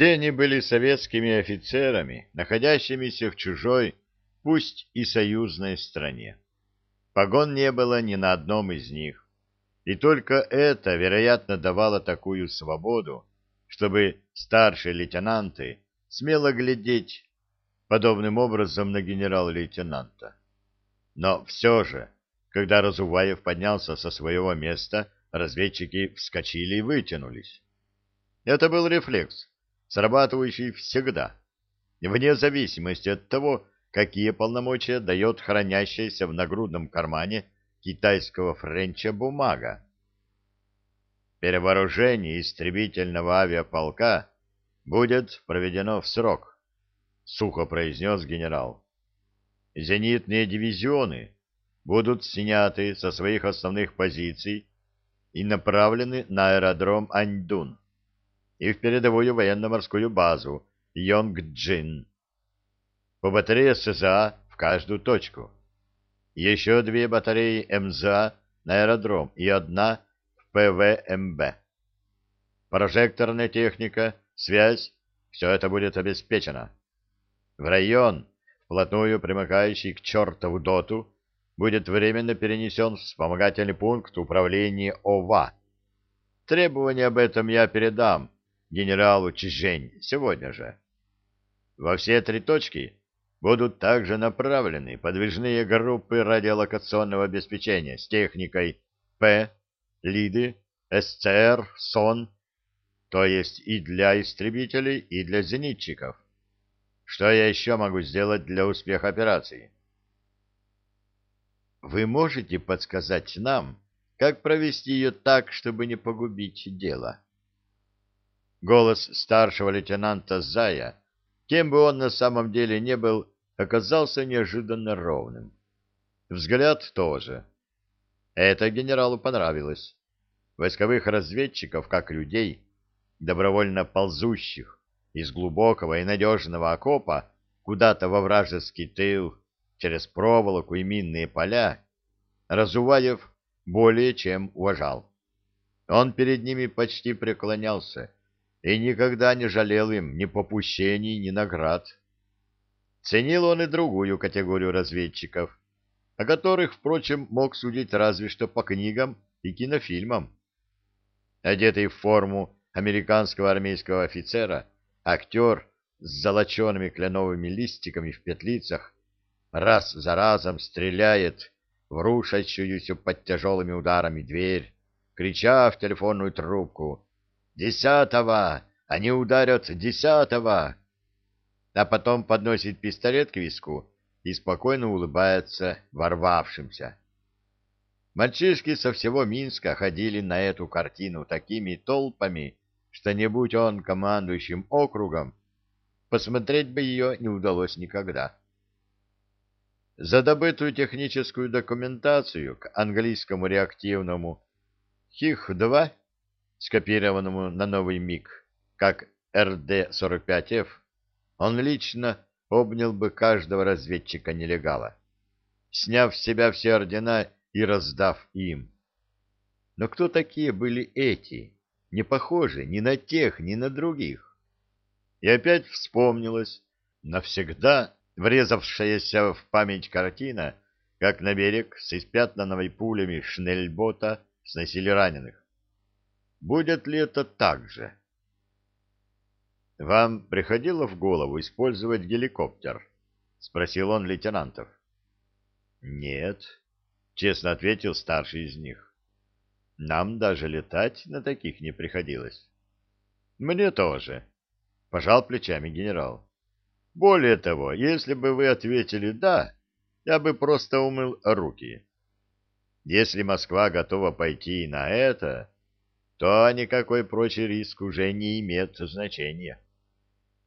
Все они были советскими офицерами, находящимися в чужой, пусть и союзной стране. Погон не было ни на одном из них, и только это, вероятно, давало такую свободу, чтобы старшие лейтенанты смело глядеть подобным образом на генерал-лейтенанта. Но все же, когда Разуваев поднялся со своего места, разведчики вскочили и вытянулись. Это был рефлекс, срабатывающий всегда, вне зависимости от того, какие полномочия дает хранящаяся в нагрудном кармане китайского френча бумага. Перевооружение истребительного авиаполка будет проведено в срок, сухо произнес генерал. Зенитные дивизионы будут сняты со своих основных позиций и направлены на аэродром Аньдун и в передовую военно-морскую базу Йонгджин. По батарее СЗА в каждую точку. Еще две батареи МЗА на аэродром и одна в ПВМБ. Прожекторная техника, связь, все это будет обеспечено. В район, вплотную примыкающий к чертову доту, будет временно перенесен вспомогательный пункт управления ОВА. Требования об этом я передам генералу Чижень сегодня же. Во все три точки будут также направлены подвижные группы радиолокационного обеспечения с техникой П, ЛИДы, СЦР, СОН, то есть и для истребителей, и для зенитчиков. Что я еще могу сделать для успеха операции? Вы можете подсказать нам, как провести ее так, чтобы не погубить дело? Голос старшего лейтенанта Зая, кем бы он на самом деле не был, оказался неожиданно ровным. Взгляд тоже. Это генералу понравилось. Войсковых разведчиков, как людей, добровольно ползущих из глубокого и надежного окопа куда-то во вражеский тыл, через проволоку и минные поля, Разуваев более чем уважал. Он перед ними почти преклонялся, и никогда не жалел им ни попущений, ни наград. Ценил он и другую категорию разведчиков, о которых, впрочем, мог судить разве что по книгам и кинофильмам. Одетый в форму американского армейского офицера, актер с золочеными кленовыми листиками в петлицах раз за разом стреляет в рушащуюся под тяжелыми ударами дверь, крича в телефонную трубку Десятого! Они ударят десятого!» А потом подносит пистолет к виску и спокойно улыбается ворвавшимся. Мальчишки со всего Минска ходили на эту картину такими толпами, что не будь он командующим округом, посмотреть бы ее не удалось никогда. За добытую техническую документацию к английскому реактивному ХИХ-2 скопированному на новый МиГ, как РД-45Ф, он лично обнял бы каждого разведчика-нелегала, сняв с себя все ордена и раздав им. Но кто такие были эти, не похожи ни на тех, ни на других? И опять вспомнилась навсегда врезавшаяся в память картина, как на берег с испятнанной пулями шнельбота сносили раненых. Будет ли это так же? Вам приходило в голову использовать геликоптер? Спросил он лейтенантов. Нет, честно ответил старший из них. Нам даже летать на таких не приходилось. Мне тоже, пожал плечами генерал. Более того, если бы вы ответили «да», я бы просто умыл руки. Если Москва готова пойти на это, то никакой прочий риск уже не имеет значения.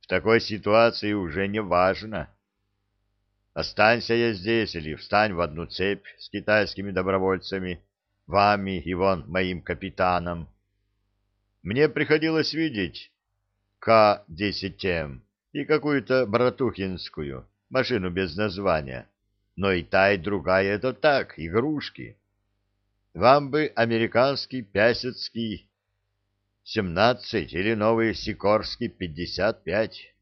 В такой ситуации уже не важно, останься я здесь или встань в одну цепь с китайскими добровольцами, вами и вон моим капитаном. Мне приходилось видеть К-10М и какую-то братухинскую машину без названия, но и та, и другая — это так, игрушки. Вам бы американский Пясецкий. семнадцать или новый Сикорский пятьдесят пять.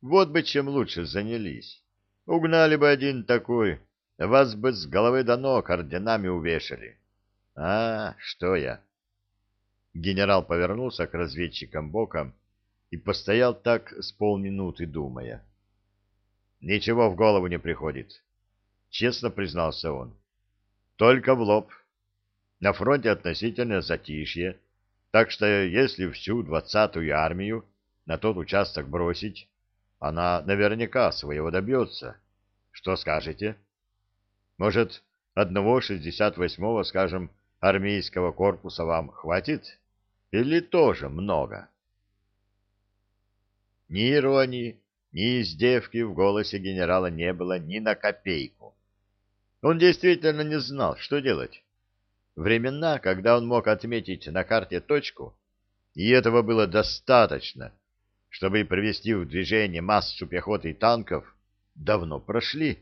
Вот бы чем лучше занялись. Угнали бы один такой, вас бы с головы до ног орденами увешали. А, что я? Генерал повернулся к разведчикам боком и постоял так с полминуты, думая. Ничего в голову не приходит, честно признался он. Только в лоб. На фронте относительно затишье, так что если всю двадцатую армию на тот участок бросить, она наверняка своего добьется. Что скажете? Может, одного шестьдесят восьмого, скажем, армейского корпуса вам хватит? Или тоже много? Ни иронии, ни издевки в голосе генерала не было ни на копейку. Он действительно не знал, что делать. Времена, когда он мог отметить на карте точку, и этого было достаточно, чтобы привести в движение массу пехоты и танков, давно прошли.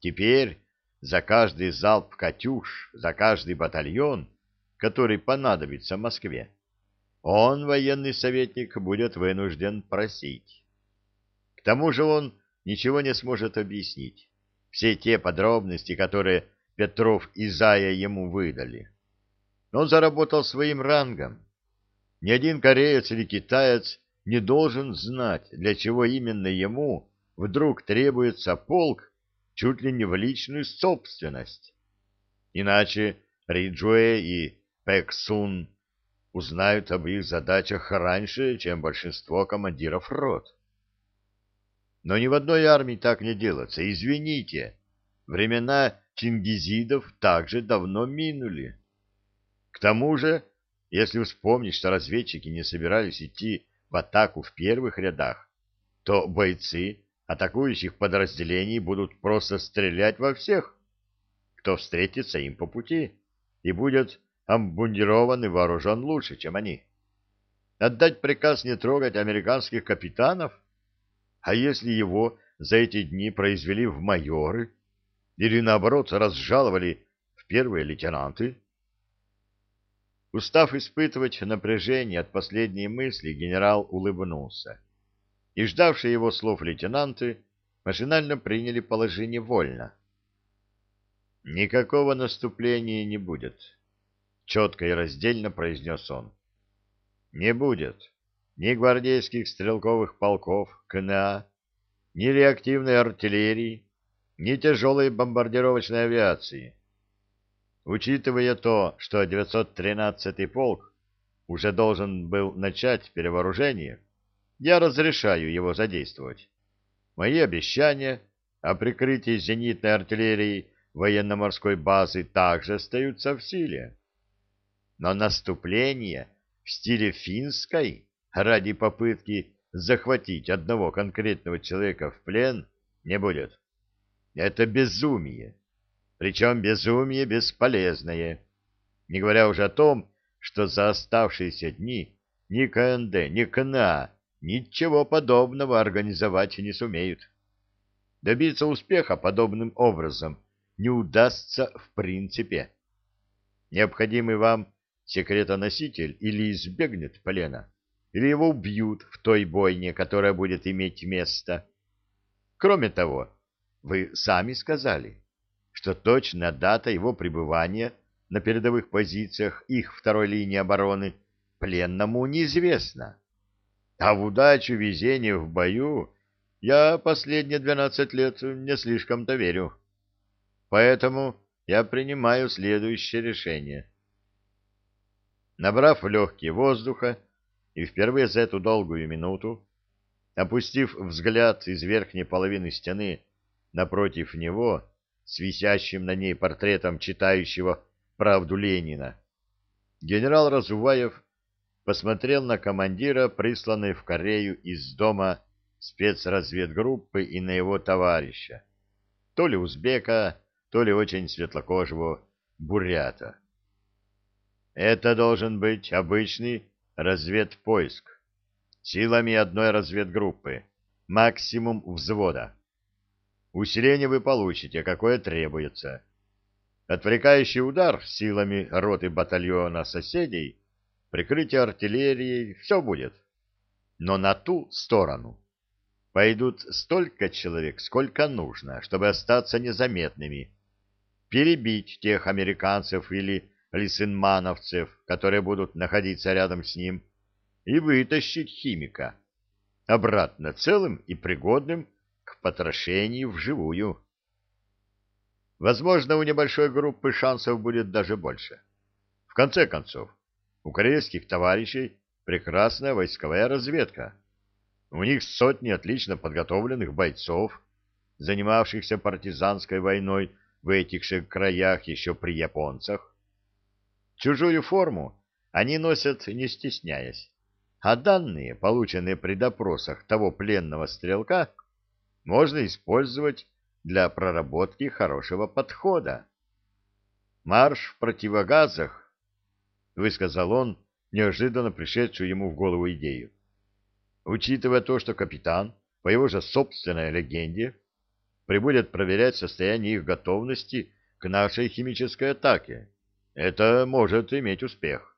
Теперь за каждый залп «Катюш», за каждый батальон, который понадобится Москве, он, военный советник, будет вынужден просить. К тому же он ничего не сможет объяснить. Все те подробности, которые Петров и Зая ему выдали. Он заработал своим рангом. Ни один кореец или китаец не должен знать, для чего именно ему вдруг требуется полк чуть ли не в личную собственность. Иначе Риджуэ и Пэксун узнают об их задачах раньше, чем большинство командиров рот. Но ни в одной армии так не делается. Извините, времена чингизидов также давно минули. К тому же, если вспомнить, что разведчики не собирались идти в атаку в первых рядах, то бойцы атакующих подразделений будут просто стрелять во всех, кто встретится им по пути, и будет обмундирован и вооружен лучше, чем они. Отдать приказ не трогать американских капитанов? А если его за эти дни произвели в майоры? Или, наоборот, разжаловали в первые лейтенанты? Устав испытывать напряжение от последней мысли, генерал улыбнулся. И ждавшие его слов лейтенанты машинально приняли положение вольно. Никакого наступления не будет четко и раздельно произнес он. Не будет ни гвардейских стрелковых полков КНА, ни реактивной артиллерии, ни тяжелой бомбардировочной авиации. Учитывая то, что 913-й полк уже должен был начать перевооружение, я разрешаю его задействовать. Мои обещания о прикрытии зенитной артиллерии военно-морской базы также остаются в силе но наступление в стиле финской ради попытки захватить одного конкретного человека в плен не будет. Это безумие. Причем безумие бесполезное. Не говоря уже о том, что за оставшиеся дни ни КНД, ни КНА ничего подобного организовать не сумеют. Добиться успеха подобным образом не удастся в принципе. Необходимый вам секретоноситель или избегнет плена, или его убьют в той бойне, которая будет иметь место. Кроме того, вы сами сказали, что точная дата его пребывания на передовых позициях их второй линии обороны пленному неизвестна. А в удачу везение в бою я последние двенадцать лет не слишком-то верю. Поэтому я принимаю следующее решение — Набрав легкие воздуха и впервые за эту долгую минуту, опустив взгляд из верхней половины стены напротив него с висящим на ней портретом читающего «Правду Ленина», генерал Разуваев посмотрел на командира, присланной в Корею из дома спецразведгруппы и на его товарища, то ли узбека, то ли очень светлокожего бурята. Это должен быть обычный разведпоиск силами одной разведгруппы, максимум взвода. Усиление вы получите, какое требуется. Отвлекающий удар силами роты батальона соседей прикрытие артиллерией, все будет. Но на ту сторону пойдут столько человек, сколько нужно, чтобы остаться незаметными, перебить тех американцев или лисенмановцев, которые будут находиться рядом с ним, и вытащить химика обратно целым и пригодным к потрошению вживую. Возможно, у небольшой группы шансов будет даже больше. В конце концов, у корейских товарищей прекрасная войсковая разведка. У них сотни отлично подготовленных бойцов, занимавшихся партизанской войной в этих же краях еще при японцах. Чужую форму они носят не стесняясь, а данные, полученные при допросах того пленного стрелка, можно использовать для проработки хорошего подхода. «Марш в противогазах», — высказал он неожиданно пришедшую ему в голову идею. Учитывая то, что капитан, по его же собственной легенде, прибудет проверять состояние их готовности к нашей химической атаке, это может иметь успех.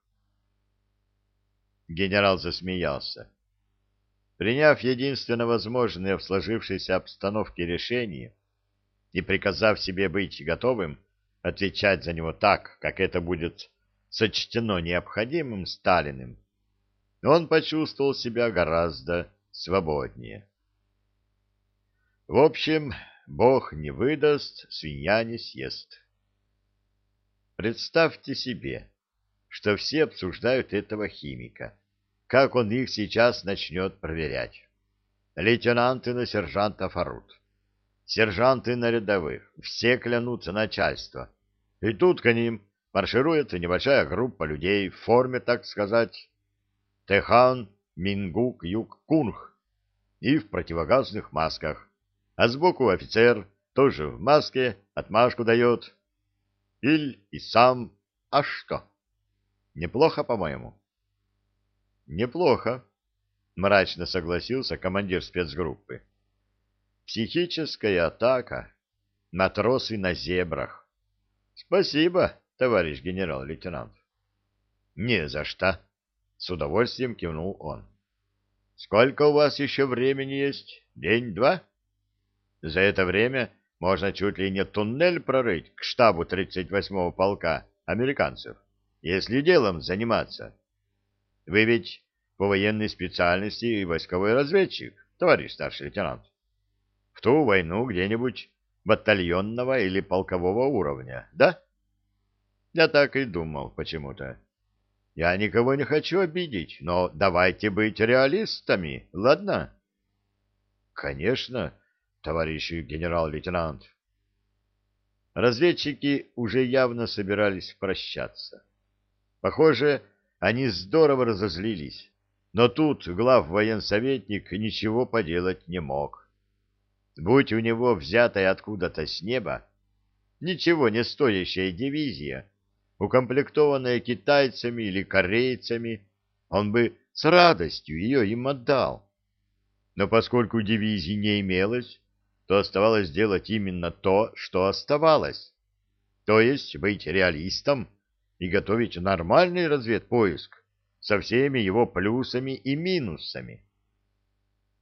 Генерал засмеялся. Приняв единственно возможное в сложившейся обстановке решение и приказав себе быть готовым отвечать за него так, как это будет сочтено необходимым Сталиным, он почувствовал себя гораздо свободнее. В общем, Бог не выдаст, свинья не съест. Представьте себе, что все обсуждают этого химика, как он их сейчас начнет проверять. Лейтенанты на сержантов орут. Сержанты на рядовых. Все клянутся начальство. И тут к ним марширует небольшая группа людей в форме, так сказать, Техан, Мингук, Юг, Кунг и в противогазных масках. А сбоку офицер тоже в маске отмашку дает. Иль и сам. А что? Неплохо, по-моему. Неплохо, мрачно согласился командир спецгруппы. Психическая атака. Матросы на зебрах. Спасибо, товарищ генерал-лейтенант. Не за что, с удовольствием кивнул он. Сколько у вас еще времени есть? День-два? За это время можно чуть ли не туннель прорыть к штабу 38-го полка американцев, если делом заниматься. Вы ведь по военной специальности и войсковой разведчик, товарищ старший лейтенант. В ту войну где-нибудь батальонного или полкового уровня, да? Я так и думал почему-то. Я никого не хочу обидеть, но давайте быть реалистами, ладно? Конечно, товарищ генерал-лейтенант. Разведчики уже явно собирались прощаться. Похоже, они здорово разозлились, но тут глав военсоветник ничего поделать не мог. Будь у него взятая откуда-то с неба, ничего не стоящая дивизия, укомплектованная китайцами или корейцами, он бы с радостью ее им отдал. Но поскольку дивизии не имелось, то оставалось делать именно то, что оставалось, то есть быть реалистом и готовить нормальный разведпоиск со всеми его плюсами и минусами.